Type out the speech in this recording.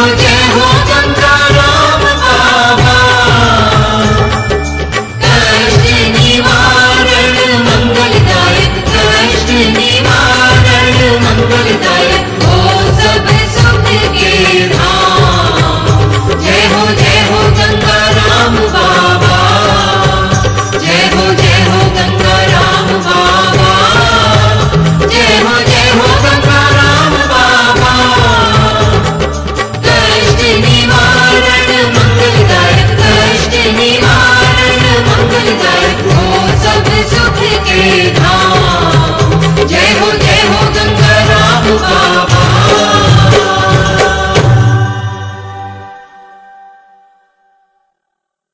Lord.